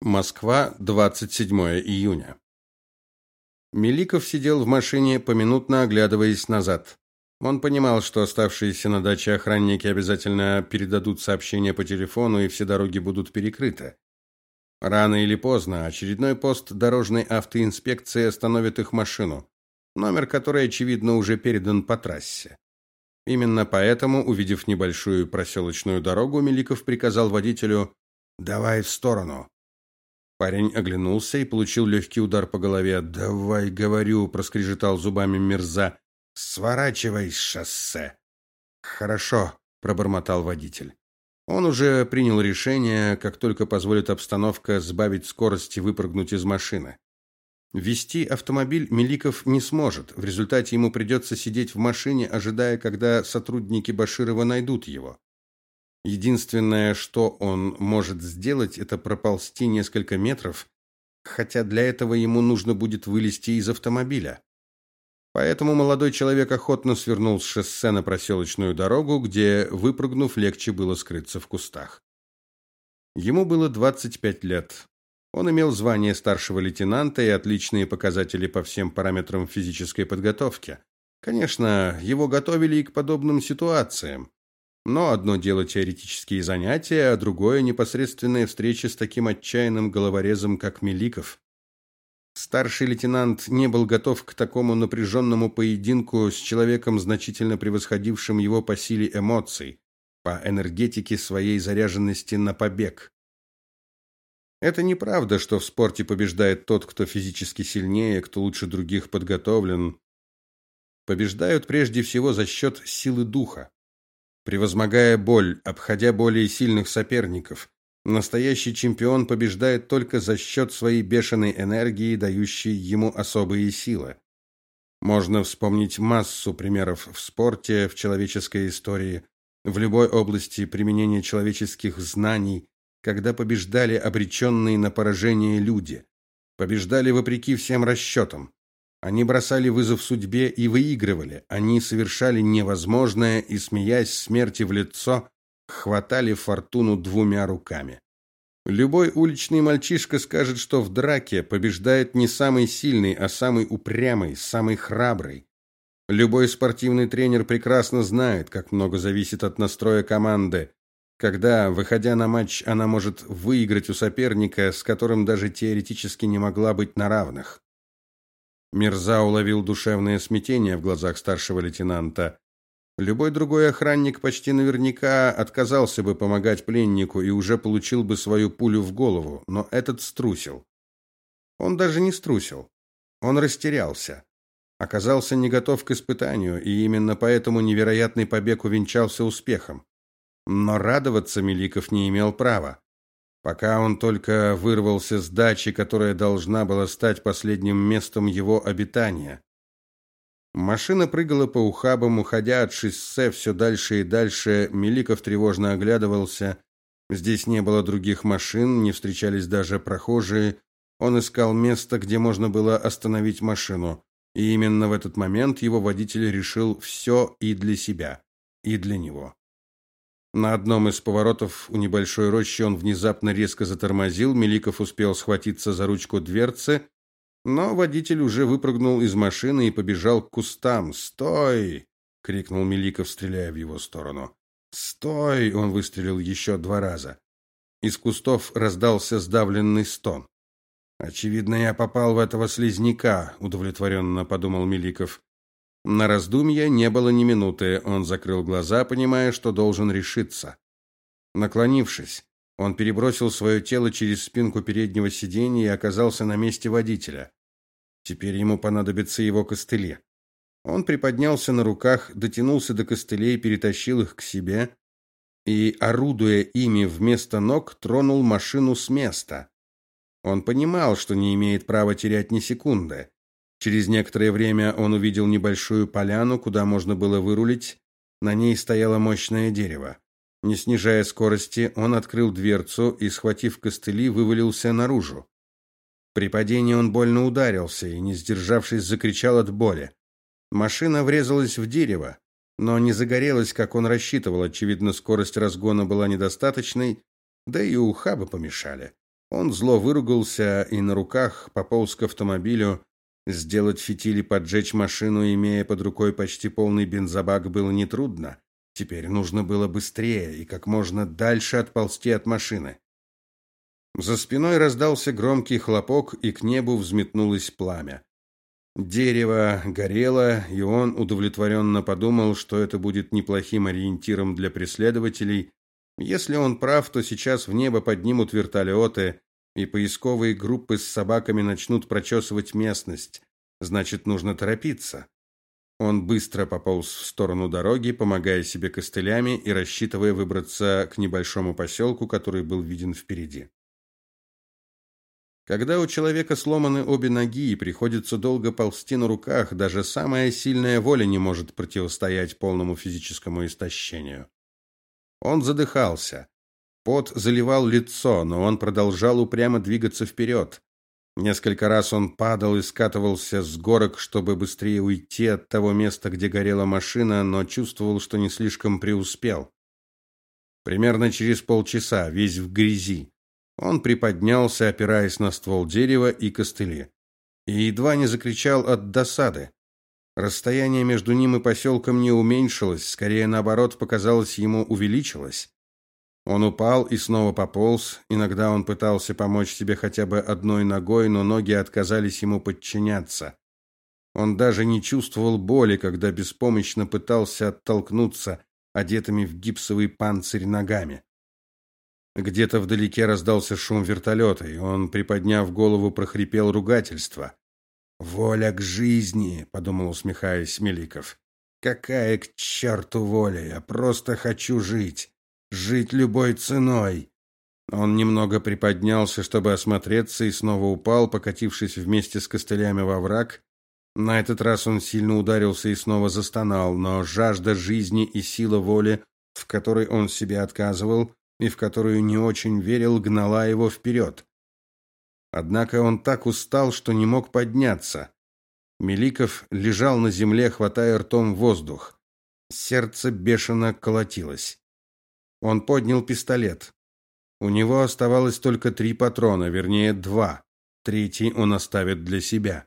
Москва, 27 июня. Меликов сидел в машине, поминутно оглядываясь назад. Он понимал, что оставшиеся на даче охранники обязательно передадут сообщение по телефону, и все дороги будут перекрыты. Рано или поздно очередной пост дорожной автоинспекции остановит их машину, номер которой очевидно уже передан по трассе. Именно поэтому, увидев небольшую проселочную дорогу, Меликов приказал водителю: "Давай в сторону". Парень оглянулся и получил легкий удар по голове. "Давай, говорю", проскрежетал зубами Мирза. "Сворачивай с шоссе". "Хорошо", пробормотал водитель. Он уже принял решение, как только позволит обстановка, сбавить скорость и выпрыгнуть из машины. Вести автомобиль Меликов не сможет. В результате ему придется сидеть в машине, ожидая, когда сотрудники Баширова найдут его. Единственное, что он может сделать, это проползти несколько метров, хотя для этого ему нужно будет вылезти из автомобиля. Поэтому молодой человек охотно свернул с шоссе на проселочную дорогу, где, выпрыгнув, легче было скрыться в кустах. Ему было 25 лет. Он имел звание старшего лейтенанта и отличные показатели по всем параметрам физической подготовки. Конечно, его готовили и к подобным ситуациям. Но одно дело теоретические занятия, а другое непосредственная встреча с таким отчаянным головорезом, как Меликов. Старший лейтенант не был готов к такому напряженному поединку с человеком, значительно превосходившим его по силе эмоций, по энергетике своей заряженности на побег. Это неправда, что в спорте побеждает тот, кто физически сильнее, кто лучше других подготовлен. Побеждают прежде всего за счет силы духа превозмогая боль, обходя более сильных соперников. Настоящий чемпион побеждает только за счет своей бешеной энергии, дающей ему особые силы. Можно вспомнить массу примеров в спорте, в человеческой истории, в любой области применения человеческих знаний, когда побеждали обреченные на поражение люди, побеждали вопреки всем расчетам. Они бросали вызов судьбе и выигрывали. Они совершали невозможное и, смеясь смерти в лицо, хватали фортуну двумя руками. Любой уличный мальчишка скажет, что в драке побеждает не самый сильный, а самый упрямый, самый храбрый. Любой спортивный тренер прекрасно знает, как много зависит от настроя команды. Когда, выходя на матч, она может выиграть у соперника, с которым даже теоретически не могла быть на равных. Мирза уловил душевное смятение в глазах старшего лейтенанта. Любой другой охранник почти наверняка отказался бы помогать пленнику и уже получил бы свою пулю в голову, но этот струсил. Он даже не струсил. Он растерялся. Оказался не готов к испытанию, и именно поэтому невероятный побег увенчался успехом. Но радоваться Меликов не имел права пока он только вырвался с дачи, которая должна была стать последним местом его обитания. Машина прыгала по ухабам, уходя от шоссе все дальше и дальше. Меликов тревожно оглядывался. Здесь не было других машин, не встречались даже прохожие. Он искал место, где можно было остановить машину. И именно в этот момент его водитель решил все и для себя, и для него. На одном из поворотов у небольшой рощи он внезапно резко затормозил. Меликов успел схватиться за ручку дверцы, но водитель уже выпрыгнул из машины и побежал к кустам. "Стой!" крикнул Меликов, стреляя в его сторону. "Стой!" он выстрелил еще два раза. Из кустов раздался сдавленный стон. Очевидно, я попал в этого слизняка, удовлетворенно подумал Меликов. На раздумья не было ни минуты. Он закрыл глаза, понимая, что должен решиться. Наклонившись, он перебросил свое тело через спинку переднего сиденья и оказался на месте водителя. Теперь ему понадобятся его костыли. Он приподнялся на руках, дотянулся до костылей, перетащил их к себе и, орудуя ими вместо ног, тронул машину с места. Он понимал, что не имеет права терять ни секунды. Через некоторое время он увидел небольшую поляну, куда можно было вырулить. На ней стояло мощное дерево. Не снижая скорости, он открыл дверцу и, схватив костыли, вывалился наружу. При падении он больно ударился и, не сдержавшись, закричал от боли. Машина врезалась в дерево, но не загорелась, как он рассчитывал. Очевидно, скорость разгона была недостаточной, да и ухабы помешали. Он зло выругался и на руках пополз к автомобилю. Сделать фитили, поджечь машину, имея под рукой почти полный бензобак, было нетрудно. Теперь нужно было быстрее и как можно дальше отползти от машины. За спиной раздался громкий хлопок, и к небу взметнулось пламя. Дерево горело, и он удовлетворенно подумал, что это будет неплохим ориентиром для преследователей. Если он прав, то сейчас в небо поднимут вертолеты, и поисковые группы с собаками начнут прочесывать местность. Значит, нужно торопиться. Он быстро пополз в сторону дороги, помогая себе костылями и рассчитывая выбраться к небольшому поселку, который был виден впереди. Когда у человека сломаны обе ноги и приходится долго ползти на руках, даже самая сильная воля не может противостоять полному физическому истощению. Он задыхался. Пот заливал лицо, но он продолжал упрямо двигаться вперед. Несколько раз он падал и скатывался с горок, чтобы быстрее уйти от того места, где горела машина, но чувствовал, что не слишком преуспел. Примерно через полчаса, весь в грязи, он приподнялся, опираясь на ствол дерева и костыли, и едва не закричал от досады. Расстояние между ним и поселком не уменьшилось, скорее наоборот, показалось ему увеличилось. Он упал и снова пополз. Иногда он пытался помочь себе хотя бы одной ногой, но ноги отказались ему подчиняться. Он даже не чувствовал боли, когда беспомощно пытался оттолкнуться одетыми в гипсовый панцирь ногами. Где-то вдалеке раздался шум вертолета, и он, приподняв голову, прохрипел ругательство. Воля к жизни, подумал, усмехаясь Меликов. Какая к черту воля? Я просто хочу жить, жить любой ценой. Он немного приподнялся, чтобы осмотреться, и снова упал, покатившись вместе с костылями во враг. На этот раз он сильно ударился и снова застонал, но жажда жизни и сила воли, в которой он себе отказывал, и в которую не очень верил, гнала его вперед. Однако он так устал, что не мог подняться. Меликов лежал на земле, хватая ртом воздух. Сердце бешено колотилось. Он поднял пистолет. У него оставалось только три патрона, вернее, два. Третий он оставит для себя.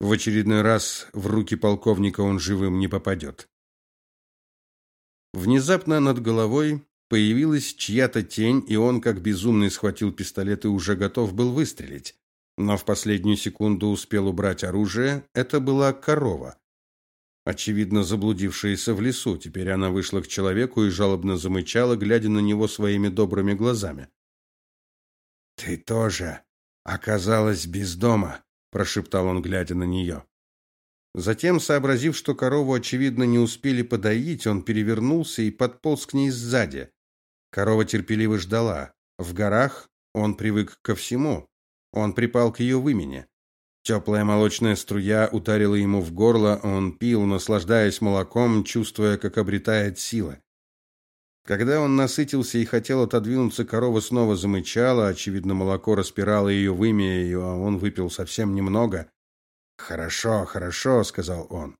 В очередной раз в руки полковника он живым не попадет. Внезапно над головой Появилась чья-то тень, и он, как безумный, схватил пистолет и уже готов был выстрелить. Но в последнюю секунду успел убрать оружие. Это была корова. Очевидно, заблудившаяся в лесу. Теперь она вышла к человеку и жалобно замычала, глядя на него своими добрыми глазами. «Ты тоже оказалась без дома», – прошептал он, глядя на нее. Затем, сообразив, что корову, очевидно, не успели подоить, он перевернулся и подполз к ней сзади. Корова терпеливо ждала. В горах он привык ко всему. Он припал к ее вымени. Теплая молочная струя ударила ему в горло, он пил, наслаждаясь молоком, чувствуя, как обретает силы. Когда он насытился и хотел отодвинуться, корова снова замычала, очевидно, молоко распирало ее вымя, и он выпил совсем немного. "Хорошо, хорошо", сказал он.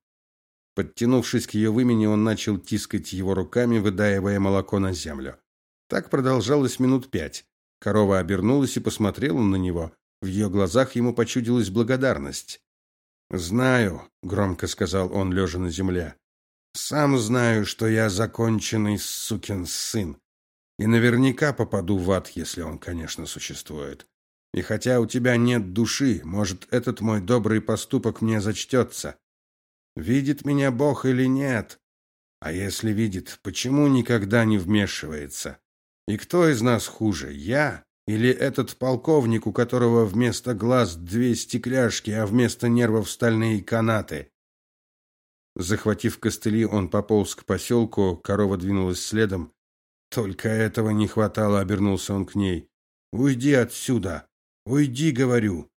Подтянувшись к ее вымени, он начал тискать его руками, выдаивая молоко на землю. Так продолжалось минут пять. Корова обернулась и посмотрела на него. В ее глазах ему почудилась благодарность. "Знаю", громко сказал он, лежа на земле. "Сам знаю, что я законченный сукин сын, и наверняка попаду в ад, если он, конечно, существует. И хотя у тебя нет души, может, этот мой добрый поступок мне зачтется. Видит меня Бог или нет? А если видит, почему никогда не вмешивается? И кто из нас хуже, я или этот полковник, у которого вместо глаз две стекляшки, а вместо нервов стальные канаты? Захватив костыли, он пополз к поселку, корова двинулась следом. Только этого не хватало, обернулся он к ней. Уйди отсюда. Уйди, говорю.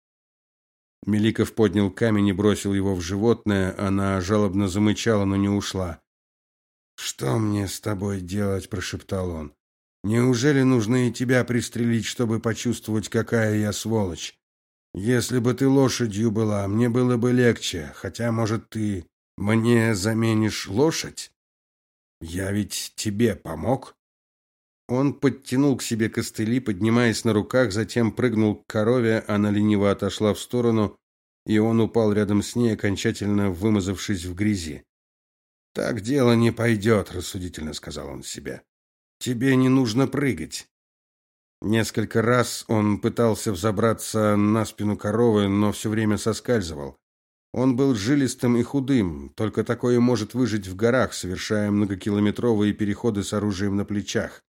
Меликов поднял камень и бросил его в животное, она жалобно замычала, но не ушла. Что мне с тобой делать, прошептал он. Неужели нужно и тебя пристрелить, чтобы почувствовать, какая я сволочь? Если бы ты лошадью была, мне было бы легче, хотя, может, ты мне заменишь лошадь? Я ведь тебе помог. Он подтянул к себе костыли, поднимаясь на руках, затем прыгнул к корове, она лениво отошла в сторону, и он упал рядом с ней, окончательно вымазавшись в грязи. Так дело не пойдет», — рассудительно сказал он себе. Тебе не нужно прыгать. Несколько раз он пытался взобраться на спину коровы, но все время соскальзывал. Он был жилистым и худым, только такое может выжить в горах, совершая многокилометровые переходы с оружием на плечах.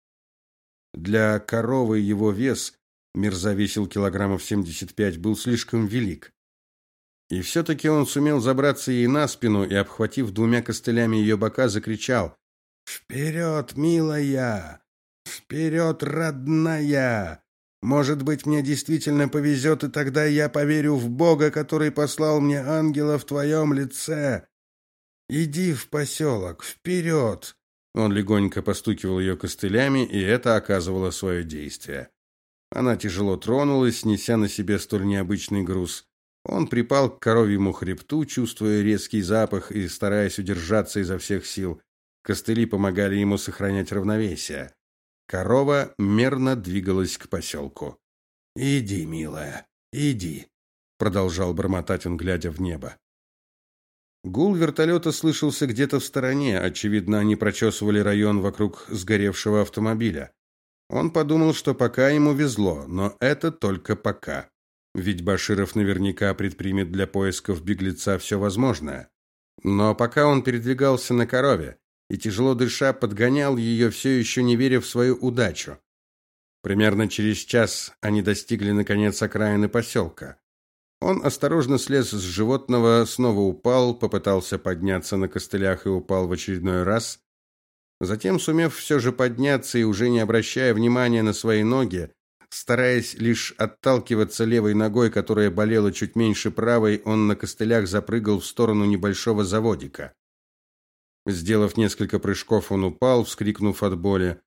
Для коровы его вес, мерза весил килограммов 75, был слишком велик. И все-таки он сумел забраться ей на спину и, обхватив двумя костылями ее бока, закричал «Вперед, милая! Вперед, родная! Может быть, мне действительно повезет, и тогда я поверю в Бога, который послал мне ангела в твоем лице. Иди в поселок, вперед!» Он легонько постукивал ее костылями, и это оказывало свое действие. Она тяжело тронулась, неся на себе столь необычный груз. Он припал к коровьему хребту, чувствуя резкий запах и стараясь удержаться изо всех сил. Костыли помогали ему сохранять равновесие. Корова мерно двигалась к поселку. «Иди, милая, иди», — продолжал бормотать он, глядя в небо. Гул вертолета слышался где-то в стороне, очевидно, они прочесывали район вокруг сгоревшего автомобиля. Он подумал, что пока ему везло, но это только пока. Ведь Баширов наверняка предпримет для поисков беглеца все возможное. Но пока он передвигался на корове и тяжело дыша подгонял ее, все еще не веря в свою удачу. Примерно через час они достигли наконец окраины поселка. Он осторожно слез с животного, снова упал, попытался подняться на костылях и упал в очередной раз. Затем, сумев все же подняться и уже не обращая внимания на свои ноги, Стараясь лишь отталкиваться левой ногой, которая болела чуть меньше правой, он на костылях запрыгал в сторону небольшого заводика. Сделав несколько прыжков, он упал, вскрикнув от боли.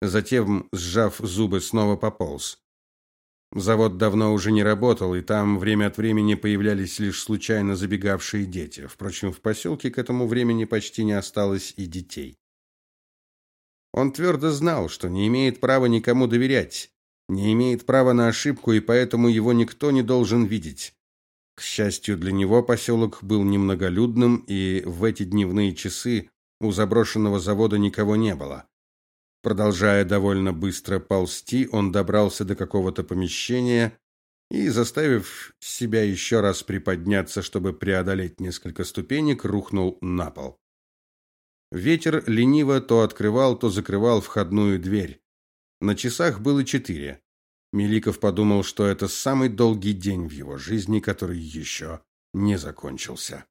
Затем, сжав зубы, снова пополз. Завод давно уже не работал, и там время от времени появлялись лишь случайно забегавшие дети. Впрочем, в поселке к этому времени почти не осталось и детей. Он твердо знал, что не имеет права никому доверять, не имеет права на ошибку, и поэтому его никто не должен видеть. К счастью для него, поселок был немноголюдным, и в эти дневные часы у заброшенного завода никого не было. Продолжая довольно быстро ползти, он добрался до какого-то помещения и, заставив себя еще раз приподняться, чтобы преодолеть несколько ступенек, рухнул на пол. Ветер лениво то открывал, то закрывал входную дверь. На часах было четыре. Меликов подумал, что это самый долгий день в его жизни, который еще не закончился.